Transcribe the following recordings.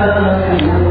Senhor.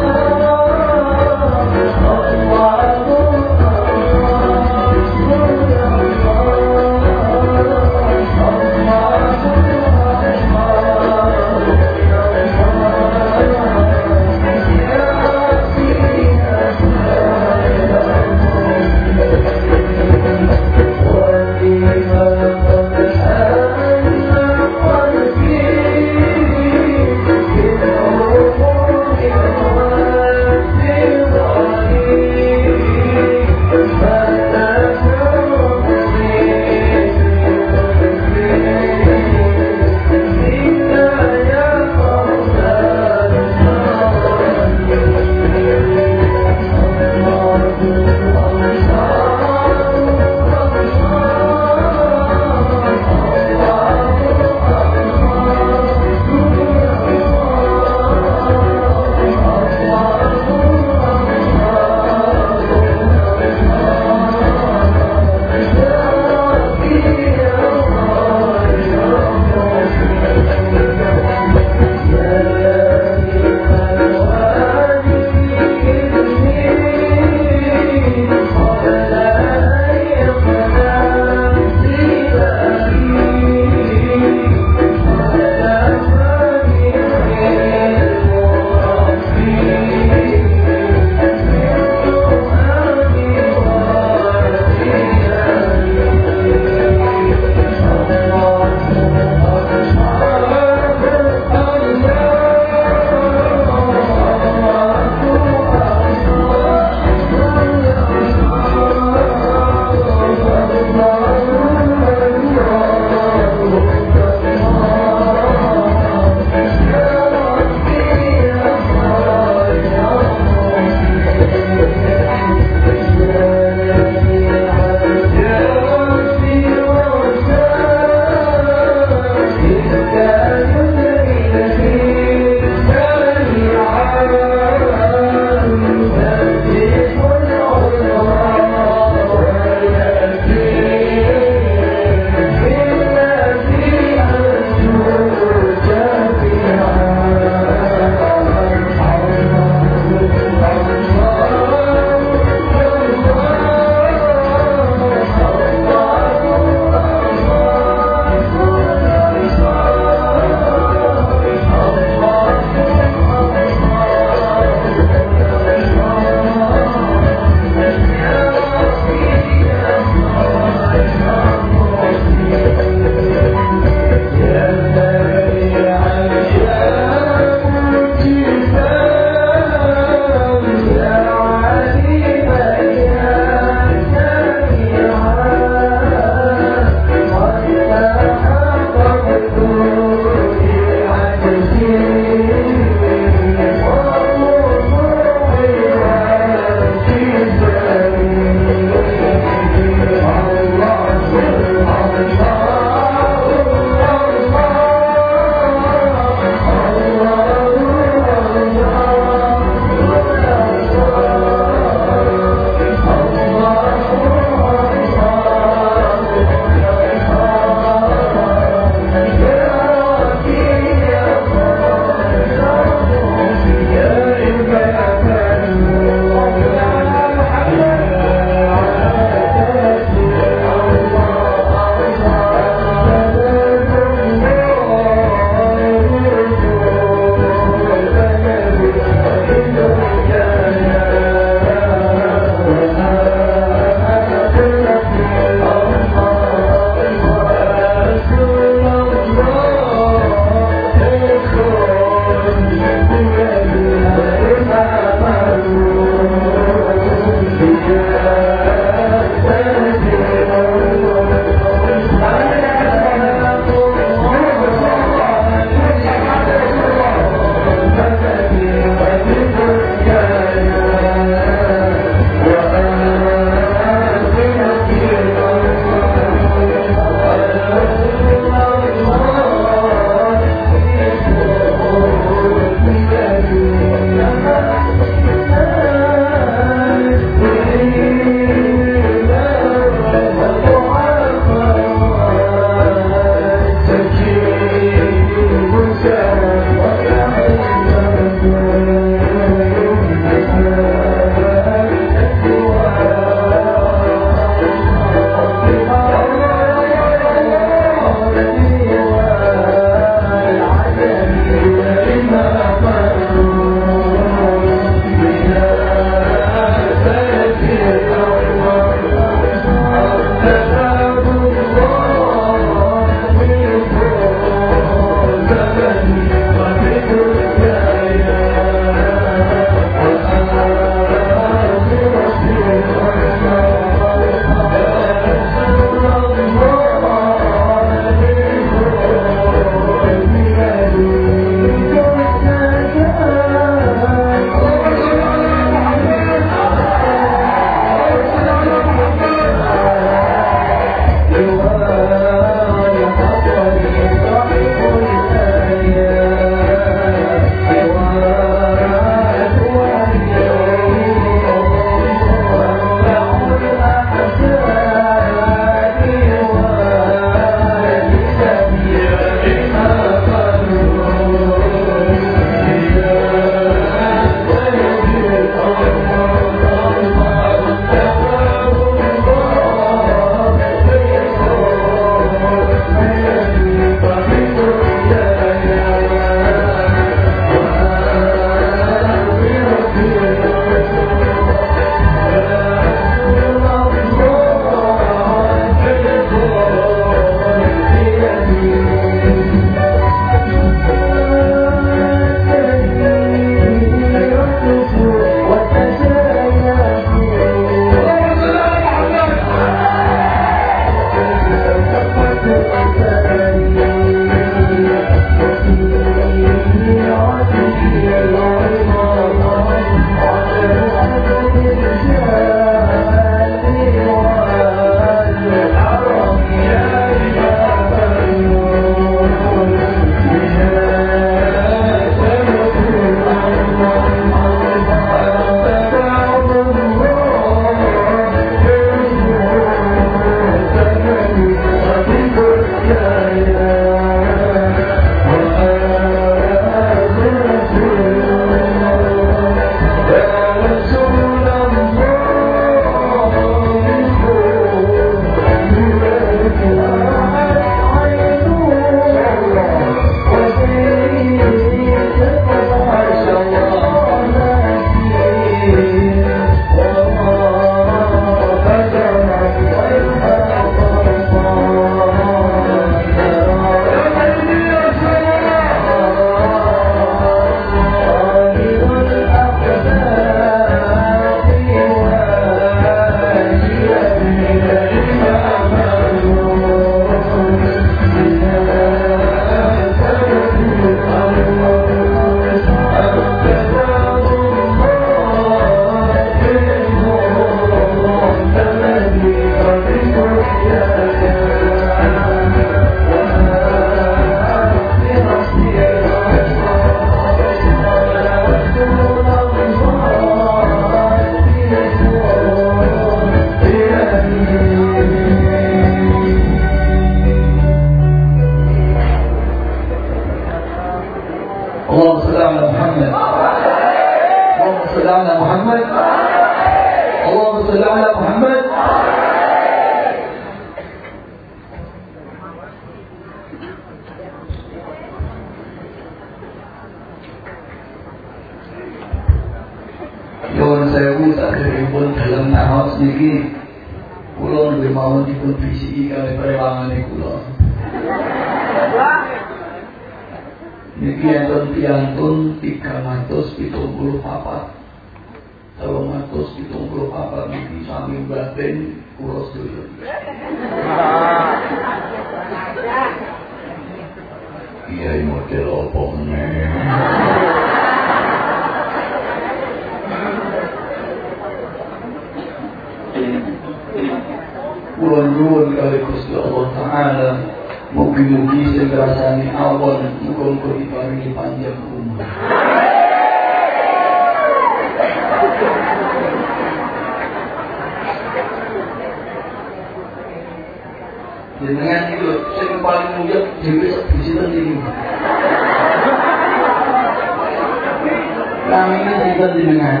jenengan?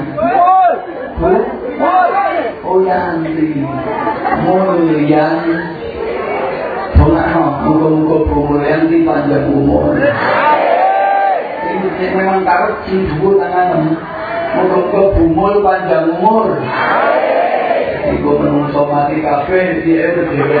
Oh yanti. Mulih yanti. Muka-muka pemulihan panjang umur. Ini memang karep cindur tangan. Muka-muka bumul panjang umur. Iku menungso mati kafe, di berdiri.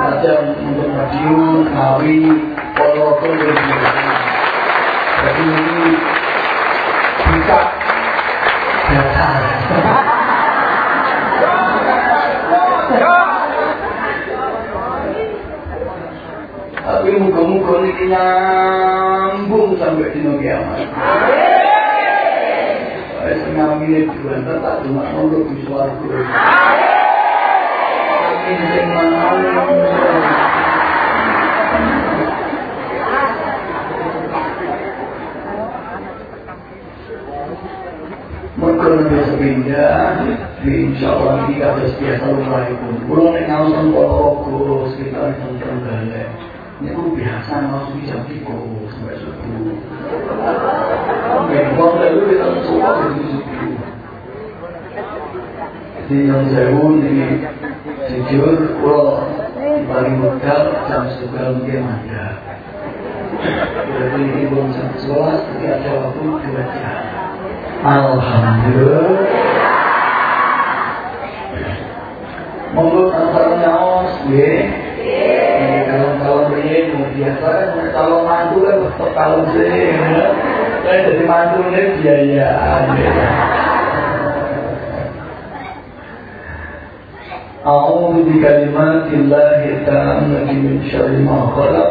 Najam untuk Madiun, Ngawi, Poloto. Jadi ini bisa dasar. Tapi muka-muka ini nyambung sampai di kiamat. Amin. Saya sengaja ini juga tak cuma untuk di Amin. Mungkin biasa biasa semua yang saya ini jujur kalau paling modal jam sebelas mungkin ada jadi ibu sangat sekolah tapi ada waktu dua jam Alhamdulillah Monggo kalau nyaos nggih. Kalau kalau riyen biasa kan kalau mantu kan betul kalau sih. Kan jadi mantu biaya. أعوذ بكلمات الله التامة من شر ما خلق.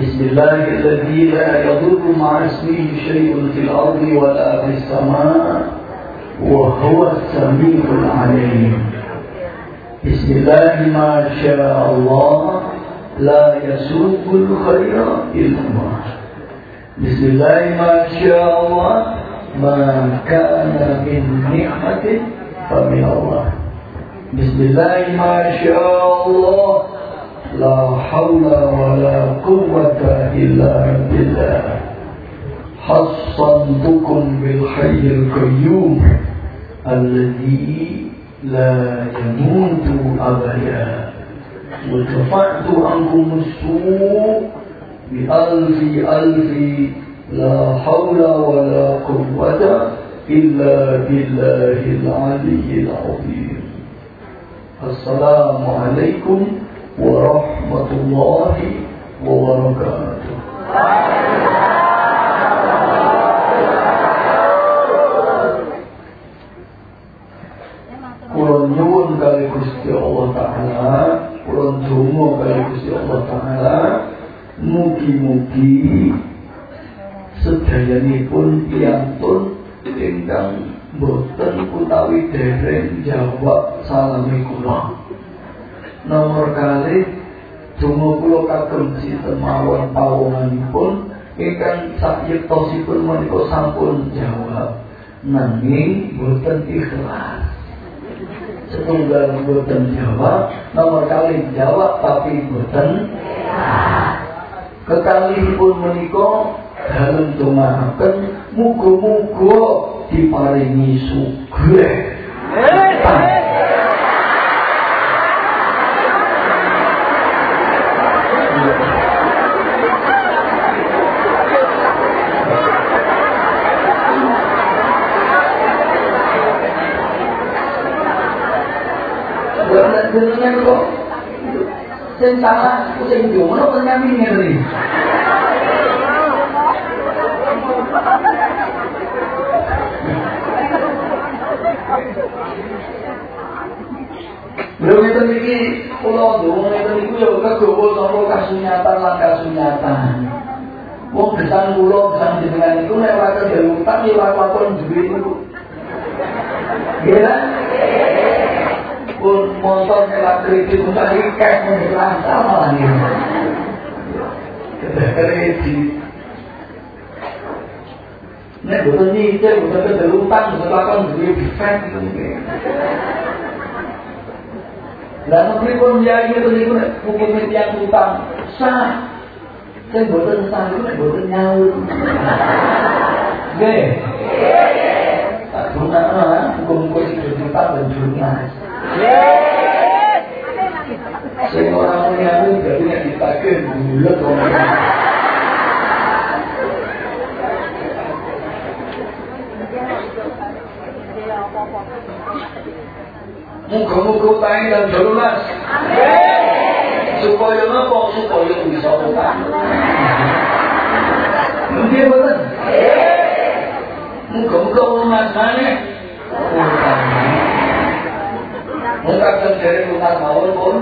بسم الله الذي لا يضر مع اسمه شيء في الأرض ولا في السماء وهو السميع العليم. بسم الله ما شاء الله لا يسوق الخير إلا الله. بسم الله ما شاء الله ما كان من نعمة فمن الله. بسم الله ما شاء الله. لا حول ولا قوة إلا بالله. حصنتكم بالحي القيوم الذي لا يموت أبدا. ودفعت عنكم السوء بألف ألف. لا حول ولا قوة إلا بالله العلي العظيم. Assalamualaikum warahmatullahi wabarakatuh. Kulon nyuwun kali Gusti Allah Ta'ala Kulon dungo kali Gusti Allah Ta'ala Mugi-mugi Sedayanipun pun ingkang boten utawi dereng jawab salami kula. Nomor kali donga kula kagem sinten mawon pawonganipun ingkang sayektosipun menika sampun jawab. Nanging boten ikhlas. Setunggal boten jawab nomor kali jawab tapi boten kekalihipun menika dalem dongaaken muga-muga diparingi sugih jenengan kok. Sing salah ku sing yo ngono kok Lha ngeten iki kula ndonga ngeten iku ya kegowo sapa kasunyatan lan kasunyatan. Wong gesang kula gesang jenengan iku nek ora kerja utang ya ora lakon duwe niku. Ya pun motor lewat kredit untuk ikat menjelaskan sama nih. Kredit. Nek betul nyicil, betul betul utang, betul lakon duit defend gitu. Lah negeri pun ya itu niku nek hukum yang utang sah. Saya boten sah itu nek boten nyaur. Tak guna hukum-hukum sing utang dan jurnas. Sing ora muni aku berarti nek ditagih bulet wong. Muga-muga paling dan jelas. Supaya apa? Supaya bisa utang. Mungkin betul. Muga-muga umat mana? Utang. Mengkabel dari umat mawon pun.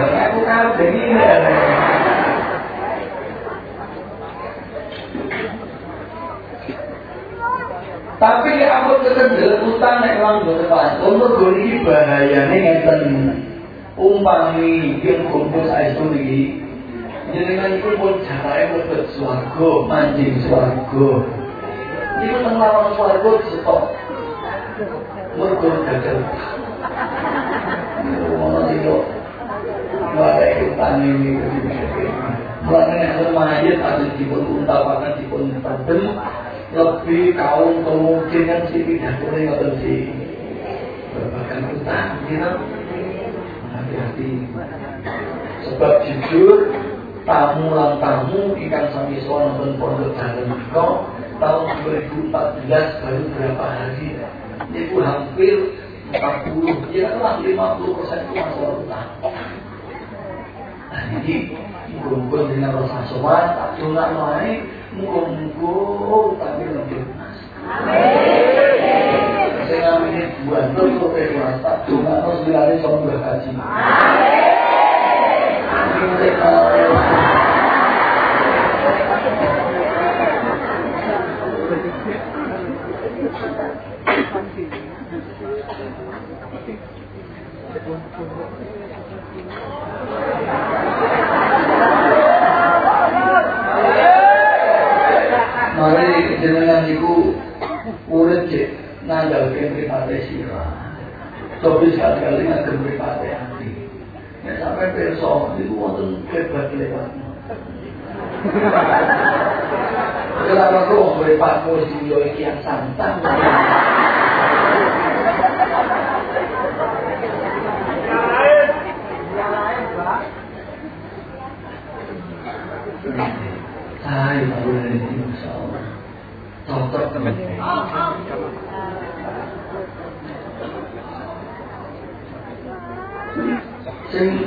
Aku kabeh ini. Tapi aku kekendelan utang nek wong boten pantun mergo iki bahayane ngeten. Umpami yang kumpul saestu niki jenengan iku pun jarake mlebet swarga, mancing swarga. Iku teng lawan swarga stop. Mergo gagal. Ono iki Maka utang ini Mulanya yang mayat ada dipun untapakan dipun perdem lebih kaum kemungkinan si tidak boleh ngotot si berbagai utang gitu hati-hati. Sebab jujur tamu lan tamu ikan sami soal nonton pondok jalan Miko tahun 2014 baru berapa hari. Itu hampir 40 ya lah 50 persen itu masalah utang. Nah jadi kumpul dengan rasa soal tak Muga-muga tapi lebih mas. Saya ngamini bantu kok kayak rasa cuma harus. Mari jenengan niku urip cek nandalke mripate sira. Coba sekali-kali ngagem mripate ati. Nek sampai perso niku wonten lebat lewat. Kenapa kok berempat kursi yo yang santang? Sing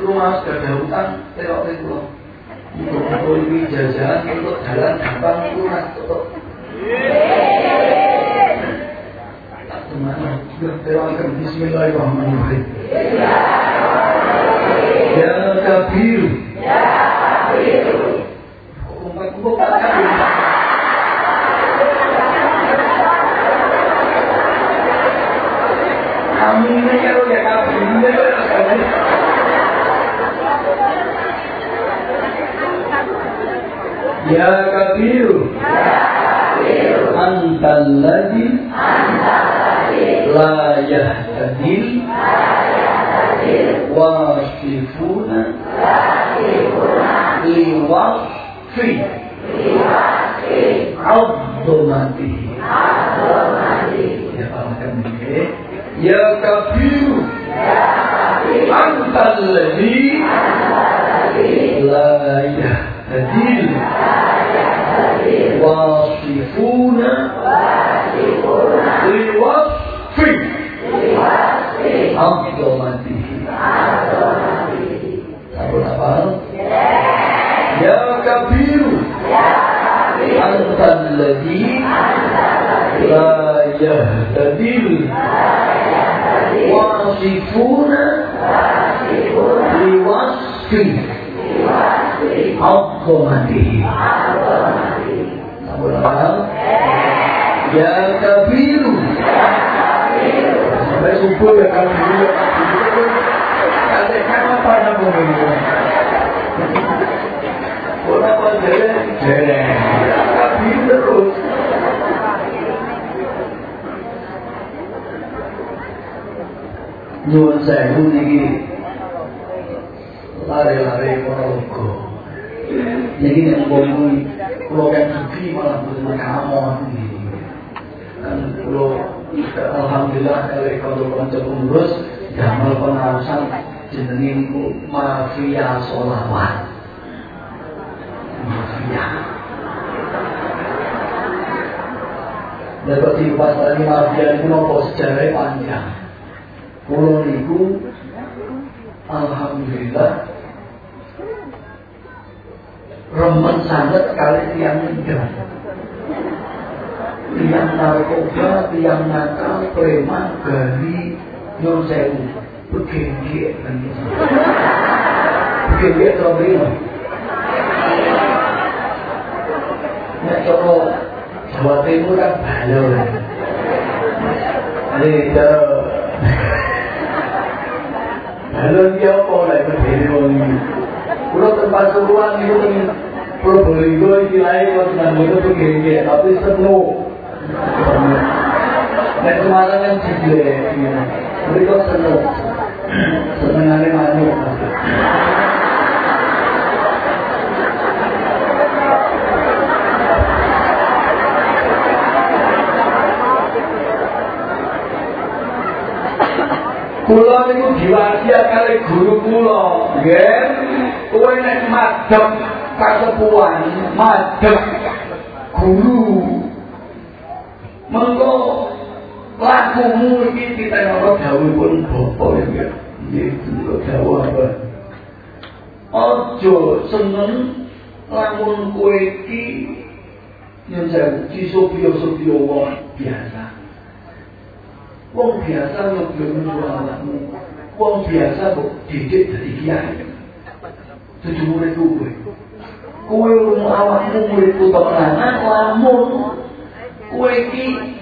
rumah sudah ada hutang, terok Untuk ini jajan, untuk jalan gampang itu mas tutup. Tak semana, terok Bismillahirrahmanirrahim. Ya kabir. Ya kabir. Kami ini kalau ya Ya kabir. Anta alladhi la yahtadil. Wasifuna liwasfi azdomati ya ini ya kabiru anta alladhi la yahtadil wasifuna La yahtadil Wasifuna Liwasfi Azamatihi Sabun apa? Ya kabiru Sampai subuh ya kabiru ya kabiru Katakan apa yang boleh Ora apa jelek, jelek. Tapi terus. Nyuwun sewu niki lari-lari Ponorogo. Niki nek ngomong kula kan suci malah mboten kamu kan kula alhamdulillah kalau kanca pengurus damel pengawasan jenenge mafia solawat. Mafia. Dapat pas tadi mafia itu nopo sejarah panjang. Kulo niku alhamdulillah remen sangat kali tiang mendem. Tiang narkoba, tiang nakal, preman, gali, nyur sewu, begengge, begengge terlalu Nek cara Jawa Timur kan balon. Cara balon ki apa wong iki. Kulo tempat suruhan itu kan Probolinggo nang ngono begini tapi seno. Nek Semarang kan jible. Mereka seno. Senengane manuk. Kula niku diwasiat kali guru kula, nggih. Kowe nek madhep kasepuhan, madhep guru. Mengko lakumu iki ditenono dawuhipun bapa ya. Nggih, kula dawuh apa? Ojo seneng lamun kowe iki yen jan disopiyo-sopiyo wong biasa. Wong biasa nyuruh anakmu. Wong biasa kok didik dari kiai. Tujuh murid kowe. Kowe urung awakmu muridku temenan lamun kowe iki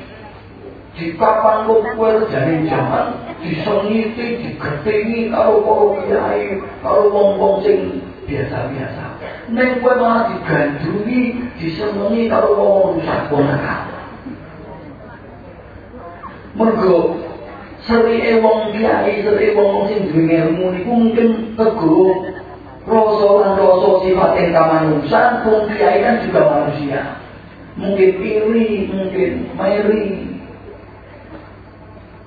dikapan kok kowe rejane jaman disengiti, digetingi karo para kiai, karo wong-wong sing biasa-biasa. Nek kowe malah digandrungi, disenengi karo wong rusak boneka. Mergo serike wong kiai, serike wong sing duwe ilmu mungkin tego rasa sifat kamanusiaan, wong kiai kan juga manusia. mungkin iri, mungkin meri.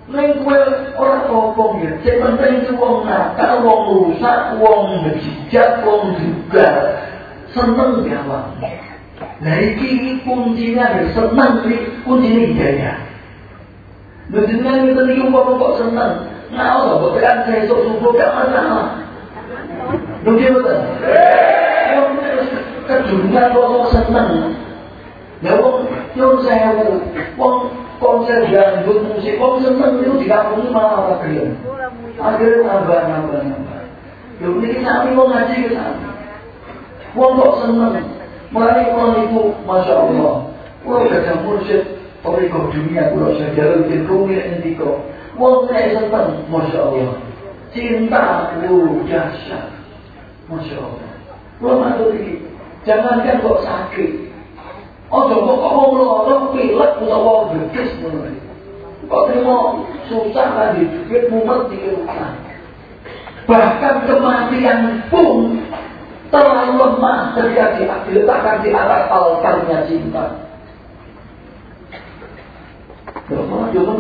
Neng kue orang sopong ya, sing penting itu wong nakal, wong rusak, wong bejijat, wong juga seneng jawab. Nah ini kuncinya ada seneng kuncinya hidayah. Menjenengan itu nih umpama kok seneng, nah Allah bukan saya esok subuh gak masalah. Betul. Wong kedungan kok seneng. Ya wong saya wong konser dangdut musik wong seneng itu di kampung malah ora gelem. Akhirnya nambah nambah nambah. Yo niki sami wong ngaji ke. Wong kok seneng. Mulai kalau itu Masya Allah. Kalau ada mursyid Toriko dunia kalau saya jalan rumi endiko. Wong saya seneng Masya Allah. Cinta lu dahsyat. Masya Allah. Kalau matur ini, jangankan kok sakit. Oh, coba kok mau melorong pilek utawa bedes menurut. Kok terima susah lagi, duit mumet di. Bahkan kematian pun terlalu lemah terjadi diletakkan di atas altarnya cinta. Jangan jangan.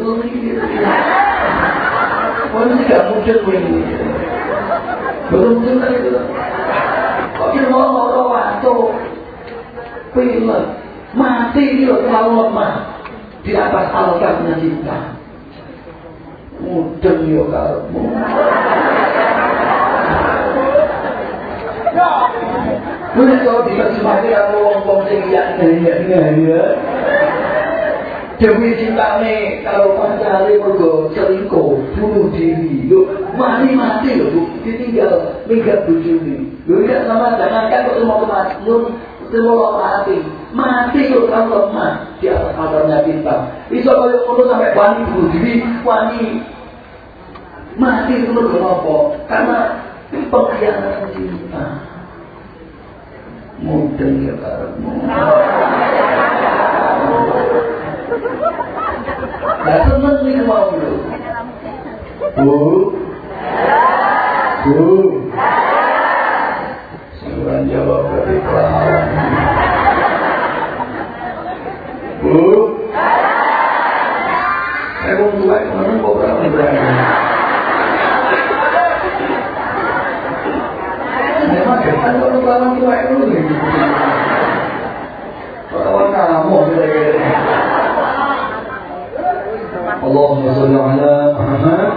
Oh ini tidak mudah ini. Belum mungkin kan itu. Kok dia mau ngomong waktu pilek mati dia terlalu lemah di atas altarnya cinta. Mudeng ya karepmu. Mungkin kalau dikasih aku wong-wong sing iya ya. Demi cintane kalau pancare mergo selingkuh, bunuh diri. Yo mati mati lho, Bu. Ditinggal minggat bojone. Lho tidak sama jangankan kok mau mati, semua mati. Mati kok kan lemah di atas kabarnya bintang. Iso kaya ngono sampai wani bunuh diri, wani mati itu mergo apa? Karena pengkhianatan cinta mudeng ya karepmu. Nah seneng nih mau lu. Bu. Bu. Seorang jawab dari pelawan. Bu. Saya mau tua ke mana kok berapa berani? Memang depan kalau pelawan tua itu nih. Pelawan kamu kira-kira. Sholli ala Muhammad.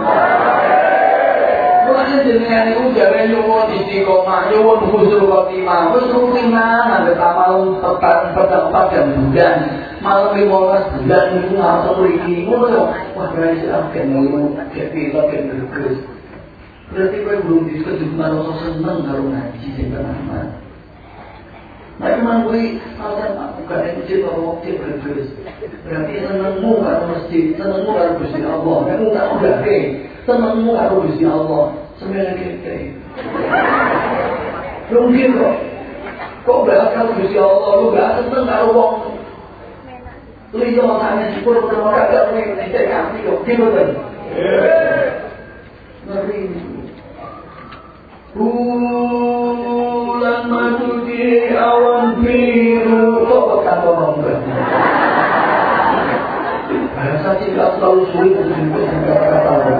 Mulane jenengan iku jare nyuwun istiqomah, nyuwun husnul khotimah. Husnul khotimah nang tamal tekan petempat dan bulan. Malam 15 bulan itu ngatur mriki. Ngono yo. Wah, berarti belum rasa seneng ngaji. Nah, memang gue alasan bukan yang masjid kalau waktu bergeris. Berarti senengmu karo masjid, senengmu karo Gusti Allah. Kamu tak udah ke, senengmu karo Gusti Allah. Sembilan kita. Mungkin kok. Kok gak karo Gusti Allah, lu gak seneng karo wong. Liyo tanya syukur pertama kagak nih, tidak kasih kok. Gimana? Ngeri. Bulan madu di awan biru. Kok pekan ngomong Bahasa tidak selalu sulit untuk kata-kata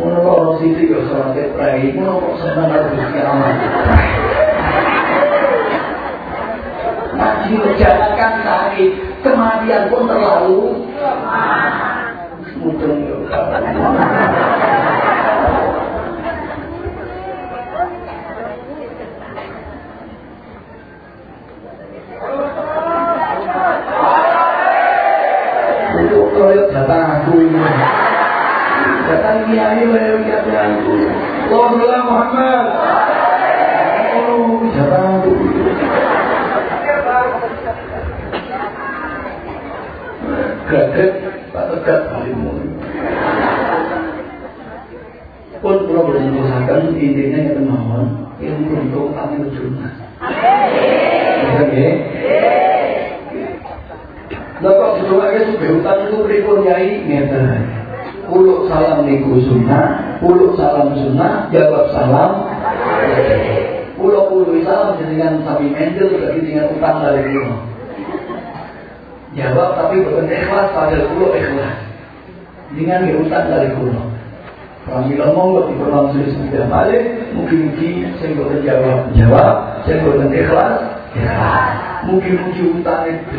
Mula tadi, kematian pun terlalu. Mudeng yo. Itu koyo datang aku ini. Kiai koyo datang aku. Allahumma Muhammad. Oh, tak tegak halimu. Pun kalau boleh menyimpulkan intinya yang teman yang untuk kami berjumlah. Oke. Bapak semuanya sudah utang itu pripun yai ngeten. Puluk salam niku sunnah, puluk salam sunnah, jawab salam. Pulau pulau bisa dengan sapi mendel lagi dengan utang dari kulo. Jawab tapi bukan ikhlas pada pulau ikhlas. Dengan utang dari kulo. Kami ngomong di pulau sudah sudah balik, mungkin-mungkin saya boleh jawab, jawab, saya boleh ikhlas, ikhlas. Mungkin-mungkin utang itu.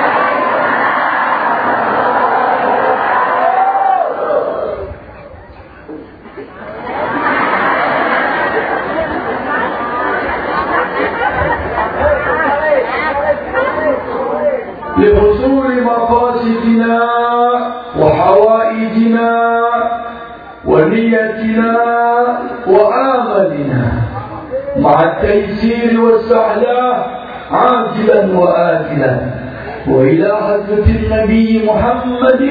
التيسير والسعلاء عاجلا وآجلا. وإلى حضرة النبي محمد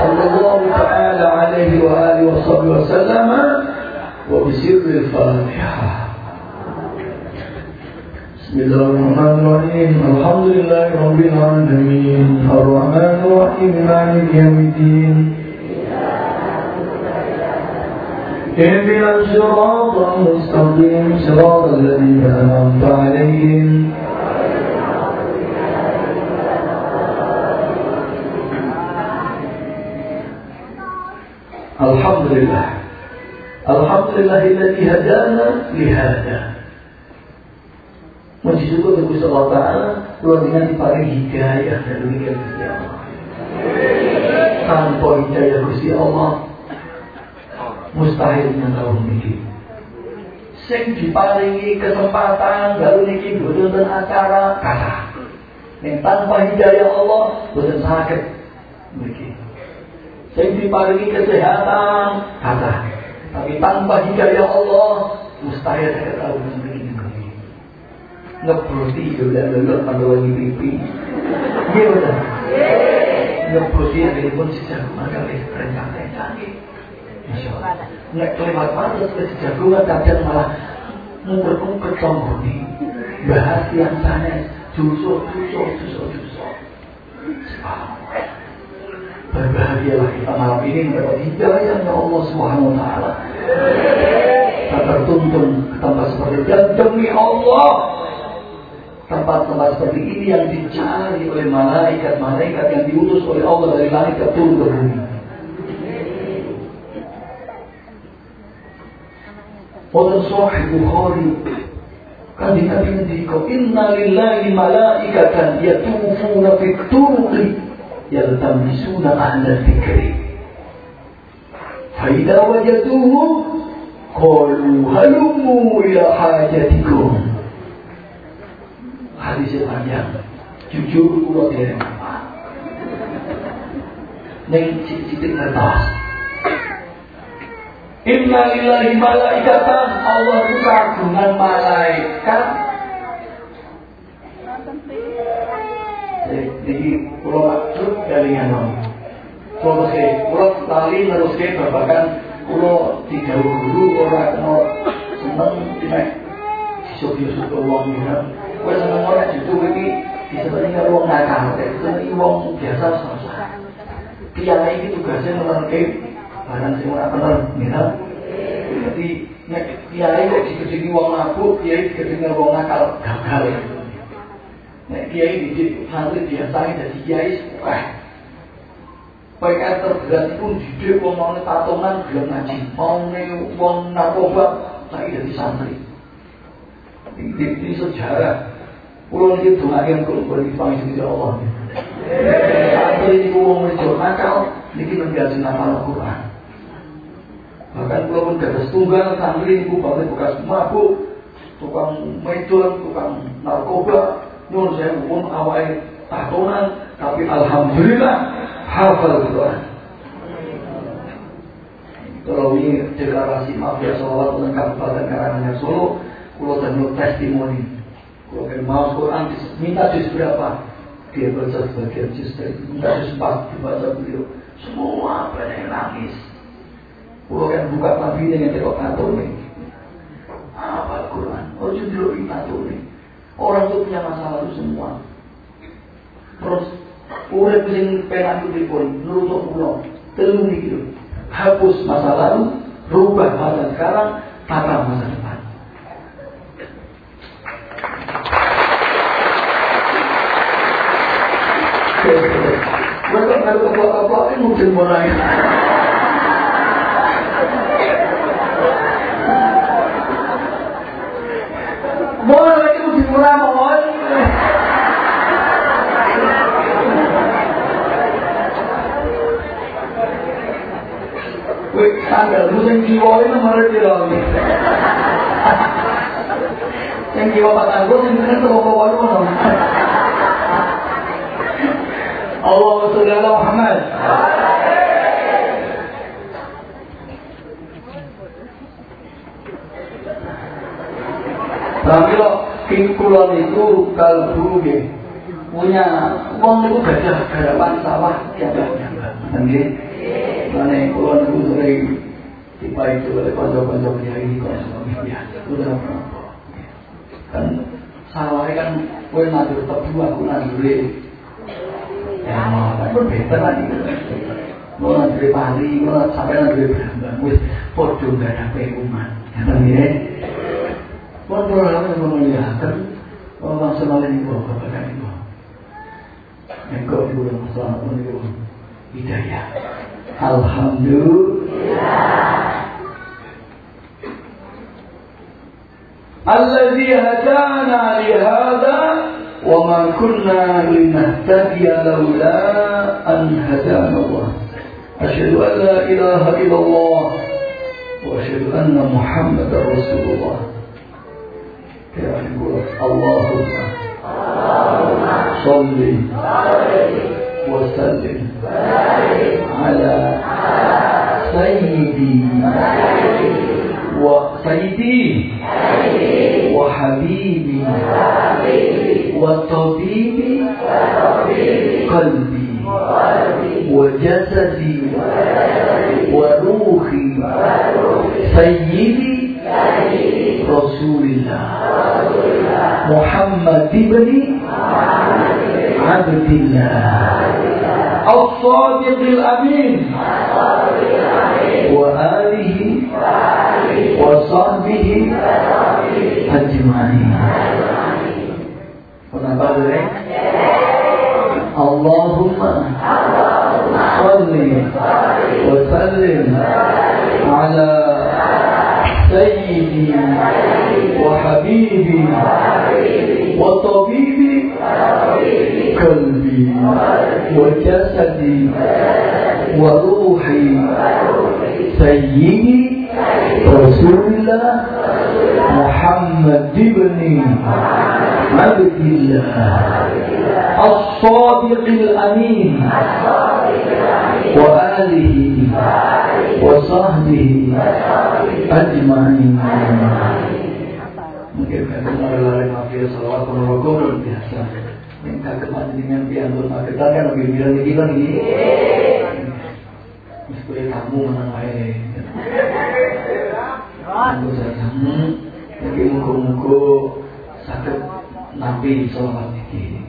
صلى الله تعالى عليه وآله وصحبه وسلم وبسر الفاتحة. بسم الله الرحمن الرحيم. الحمد لله رب العالمين. الرحمن الرحيم. مالك يوم الدين. اهدنا الصراط المستقيم صراط الذين انعمت عليهم الحمد لله الحمد لله الذي هدانا لهذا Puji syukur kepada Gusti Allah Ta'ala Luar dengan dipakai hidayah dan demikian Gusti Allah Tanpa hidayah Gusti Allah Mustahil tahu ini. Sing diparingi kesempatan Lalu niki dan acara kata Yang tanpa hidayah Allah Boten sakit. Niki. Sing diparingi kesehatan kata Tapi tanpa hidayah Allah Mustahil saya tahu ini. Ngebruti udah lelok pada wangi pipi. Iya udah. Ngebruti yang ini pun sejago maka Allah Nek kelewat pantas ke sejagungan kadang malah Ngumpet-ngumpet tonggoni Bahas yang sana Jusuk, jusuk, jusuk, jusuk Berbahagialah kita malam ini mendapat hidayah ya Allah Subhanahu wa taala. Tak tertuntun ke tempat seperti itu dan demi Allah Tempat-tempat seperti ini yang dicari oleh malaikat-malaikat yang diutus oleh Allah dari langit ke turun ke bumi. Wonten Sahih Bukhari. Di Nabi ngendika inna lillahi malaikatan yatufuna fi turuqi yaltamisuna ahla dzikri fa idza wajaduhu qalu halumu ila hajatikum. Hadis panjang. Jujur kulo dereng apa cilik kertas Inna lillahi malaikatan. Allah itu kagungan malaikat. Jadi pulau maksud dari yang Pulau meski, pulau tali meruski babakan pulau tiga dulu orang mau seneng tidak disuk-disuk uang ya. Kowe seneng ora itu iki disebut ruang nakal, itu wong biasa susah. Kiai iki tugasnya menerke barang sing ora bener, ya. Jadi nek kiai kok digedingi wong mabuk, kiai digedingi wong nakal gagal. Nek kiai didik santri biasa dadi kiai wah. PKR terberat itu didik wong mau tatongan gelem ngaji, mau wong narkoba saiki dadi santri. Ini sejarah Pulau ini doakan kalau boleh dipanggil di Allah. Santri ini wong mejo nakal, niki menjadi nama Al-Quran. Bahkan pulau pun gagas tunggal, santri balik bekas mabuk, tukang medon, tukang narkoba, nyuruh saya pun awal tatonan, tapi alhamdulillah hafal Quran. Kalau ini deklarasi mafia sholat tentang Kabupaten Karanganyar Solo, pulau dan testimoni kalau mau Quran minta juz berapa? Dia baca sebagian juz minta juz 4 dibaca beliau. Semua banyak nangis. Kalau yang buka nabi dengan tengok ini. Apa Quran? Oh judul ini. Orang itu punya masa lalu semua. Terus urip sing penak pun nurutuk pulau. Telu itu. Hapus masa lalu, rubah masa sekarang, tata masa depan. Mereka kalau keplok-keplok ini mungkin mulai. Boleh lagi mungkin mulai mohon. Wih, tanggal musim jiwa mengerti loh. Yang jiwa patah gue, yang bener itu. Allahumma salli ala Muhammad. Tapi lo kulon itu ya punya uang itu gajah garapan sawah tiap Nanti mana kulon itu sering itu oleh konco-konco kiai kok biasa udah kan sawahnya kan nanti tetap dua aku nanti ya kan berbeda lagi. Mau nanti pari mau sampai nanti berambang wis gak ada pengumuman. Ya Allah semalam itu kepada itu. Engkau bulan masalah itu hidayah. Alhamdulillah. الذي هدانا لهذا وما كنا لنهتدي لولا أن هدانا الله أشهد أن لا إله إلا الله وأشهد أن محمدا رسول الله اللهم صل وسلم على سيدي وسيدي وحبيبي وطبيب قلبي وجسدي وروحي سيدي رسول الله محمد بن عبد الله الصادق الأمين وآله وصحبه أجمعين Kenapa boleh? Allahumma salli wa sallim وحبيبي. وطبيبي. قلبي. وجسدي. وروحي. سيدي. رسول الله محمد بن عبد الله. الصادق الأمين. وآله. وصحبه. أجمعين Mungkin kata lari mafia salawat penolong biasa. Minta kemandian piantun kita kan lebih bilang ini kan ini. Meskipun kamu menang wae. Aku saja. Jadi muka-muka sakit nabi salawat ini.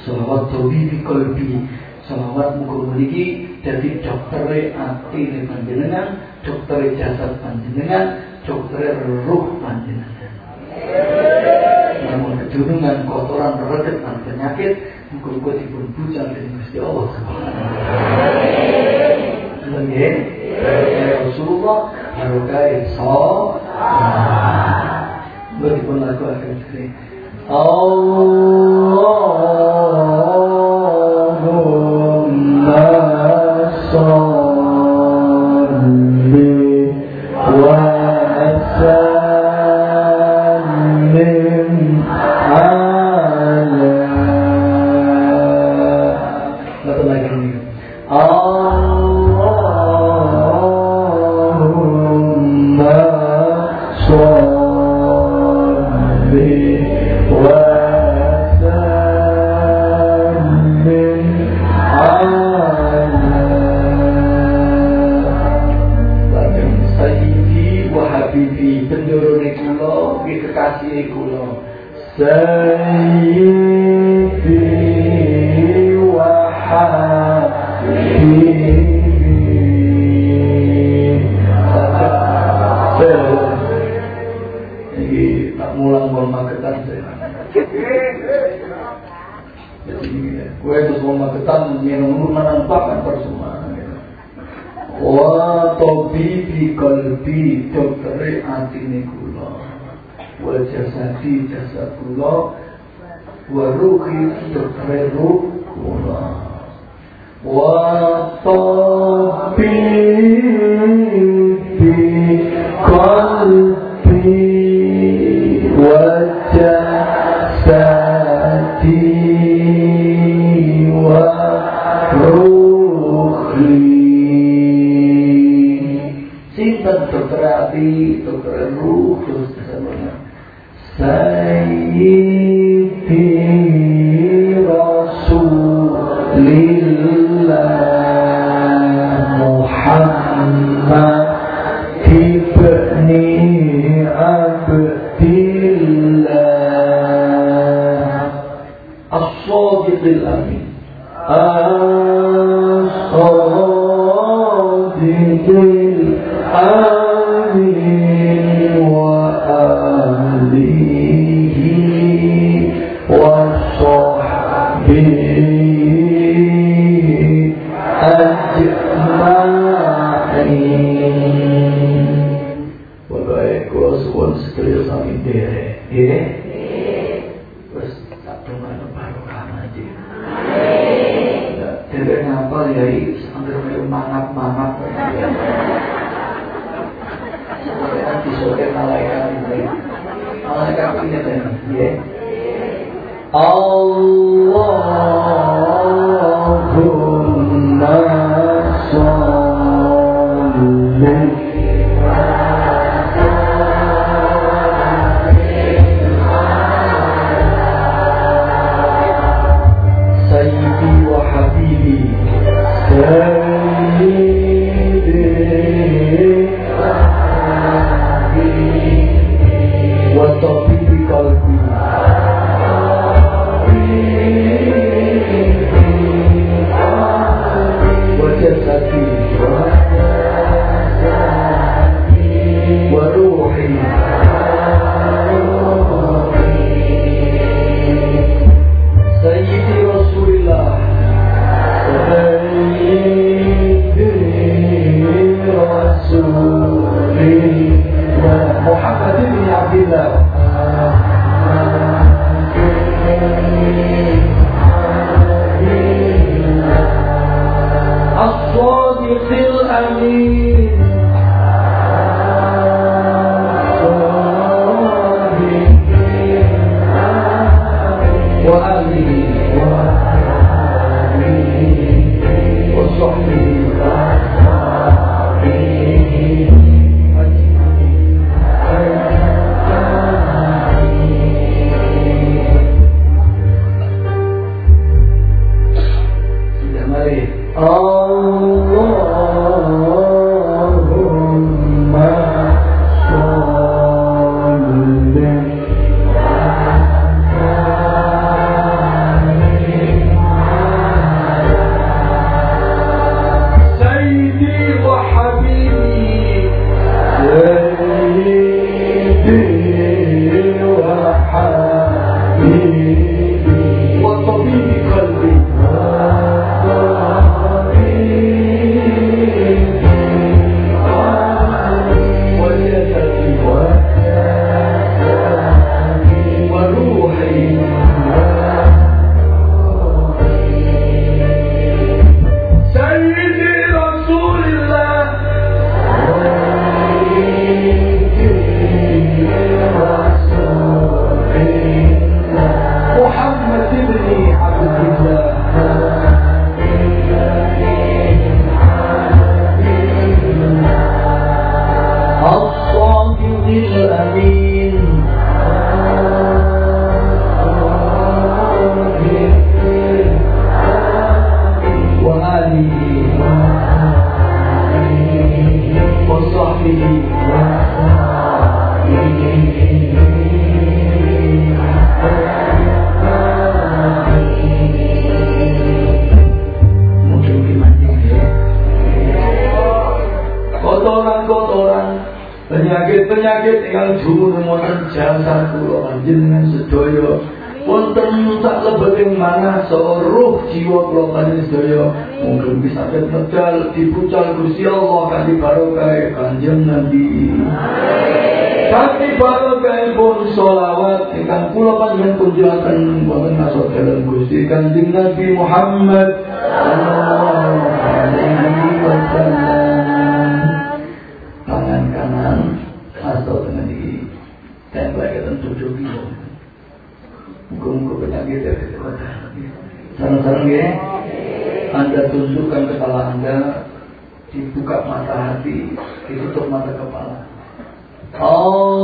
Salawat tobi di kolbi. Salawat muka memiliki jadi dokter hati panjenengan, dokter jasad panjenengan, dokter ruh panjenengan. Namun kedunungan kotoran redet dan penyakit, muka-muka dipun bujang dari Gusti Allah Subhanahu Rasulullah barokah so. Beripun lagu akan sekali. Allahumma gitu gue itu semua ketan minum menampakkan Wah, wa di kalbi doktere atine kula wa jasadi jasad kula wa ruhi doktere ruh kula wa di kalbi αγάπη το κρεμού του Θεού. Σαν jasad kula panjenengan sedaya. Wonten sak lebeting mana seluruh jiwa kula panjenengan sedaya. Mungkin bisa medal dipucal Gusti Allah kanthi barokah Kanjeng Nabi Kanthi barokah pun sholawat ingkang kula panjenengan kunjungaken wonten masuk dalam Gusti Kanjeng Nabi Muhammad. Sallallahu ya. Anda tunjukkan kepala Anda Dibuka mata hati Ditutup mata kepala. Allahumma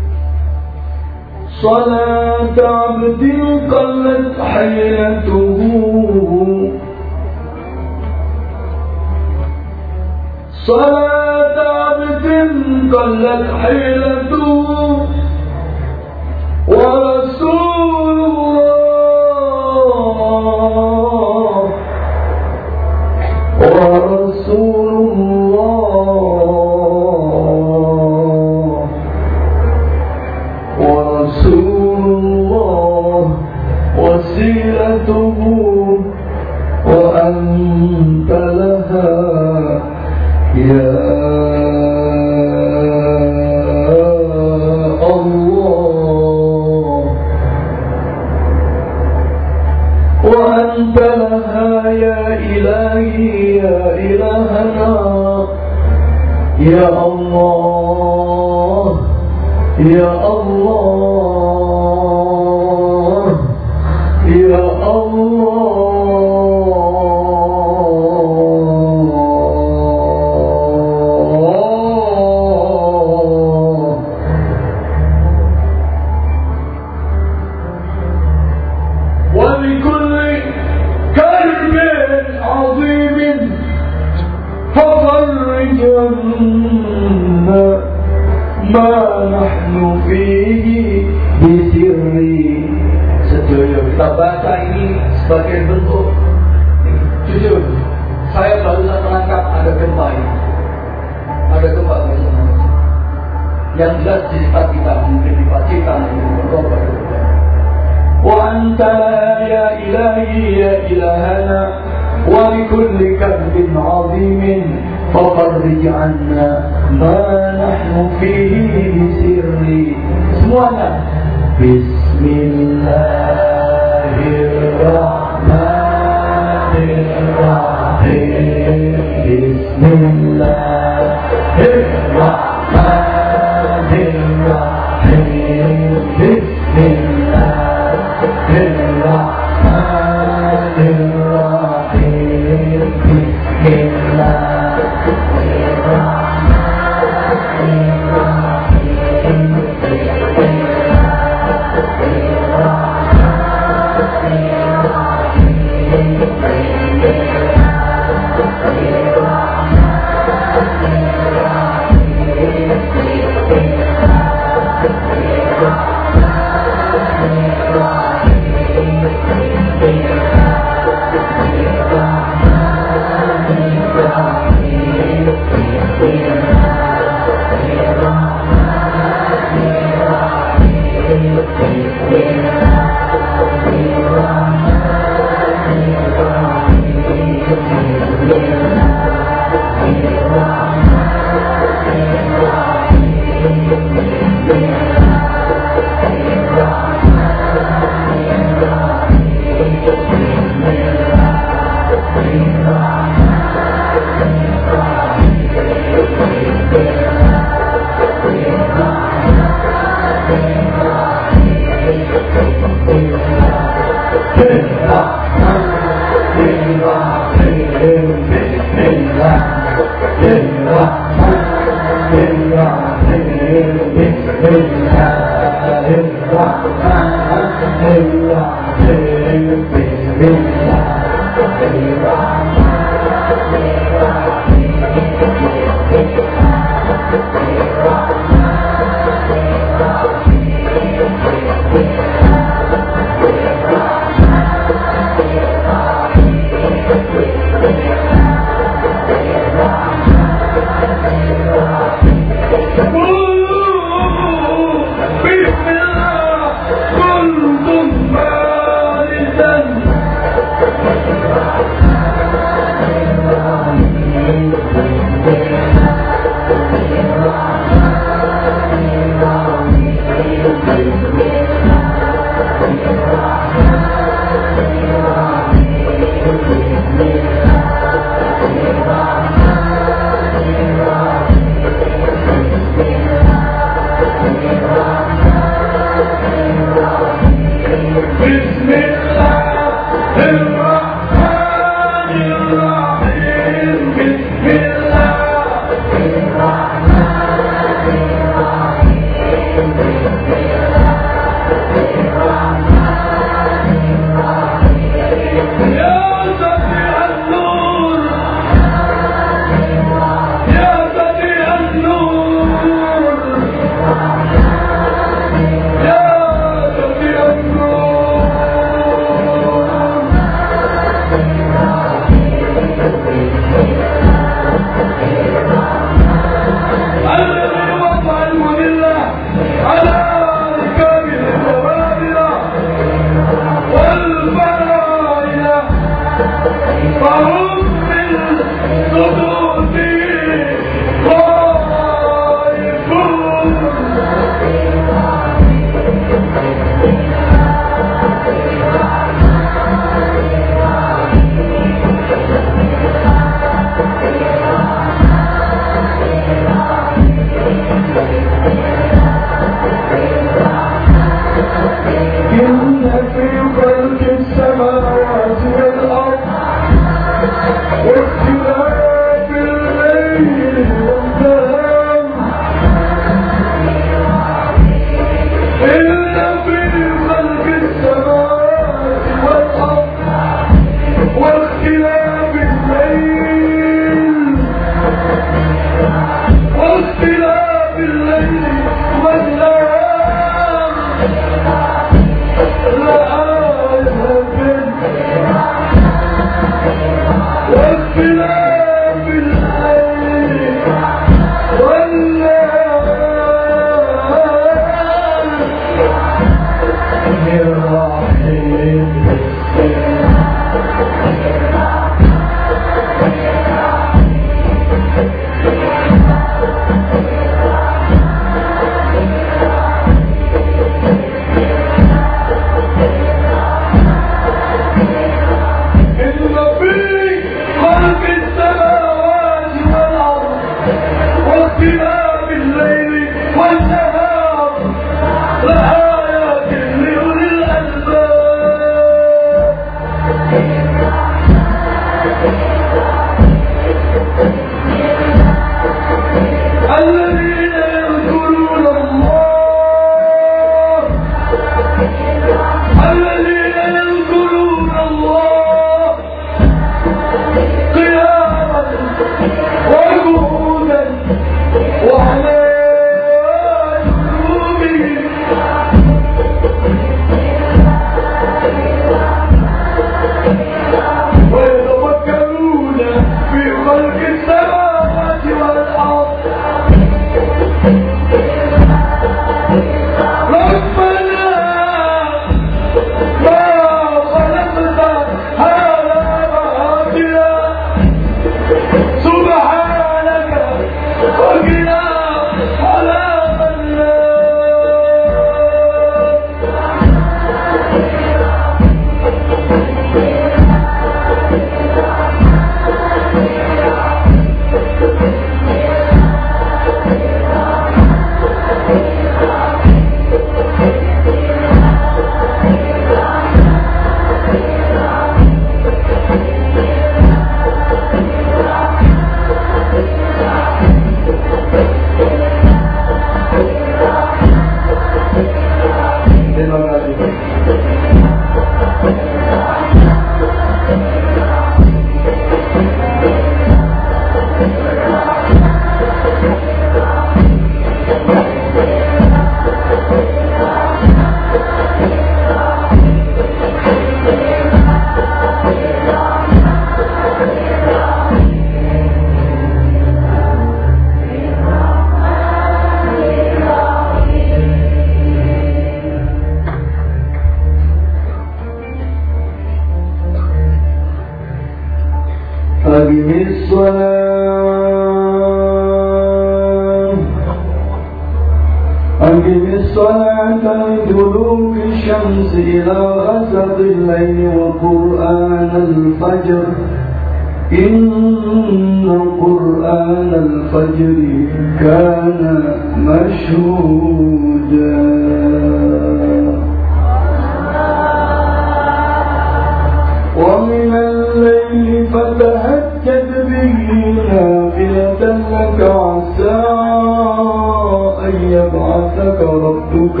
ربك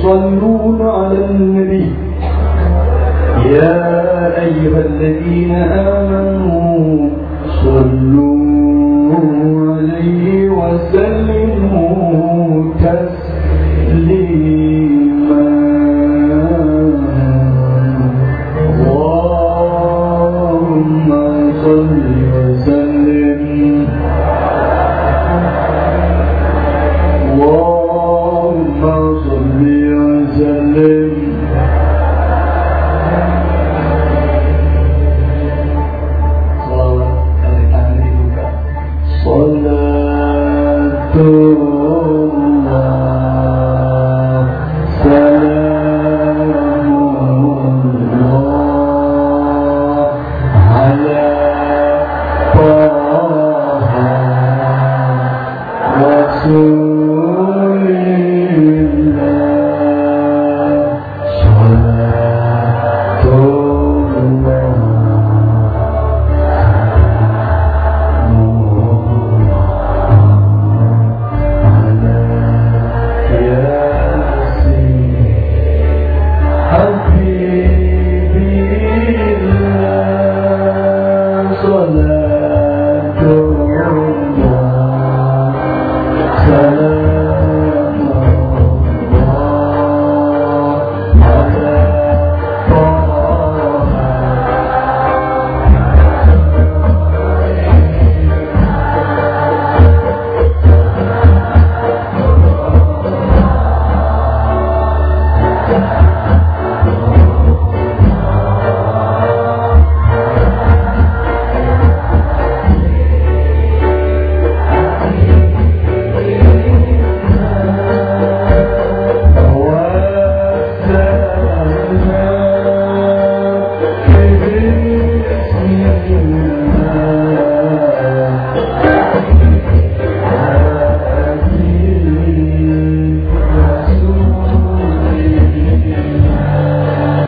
يصلون على النبي. يا أيها الذين آمنوا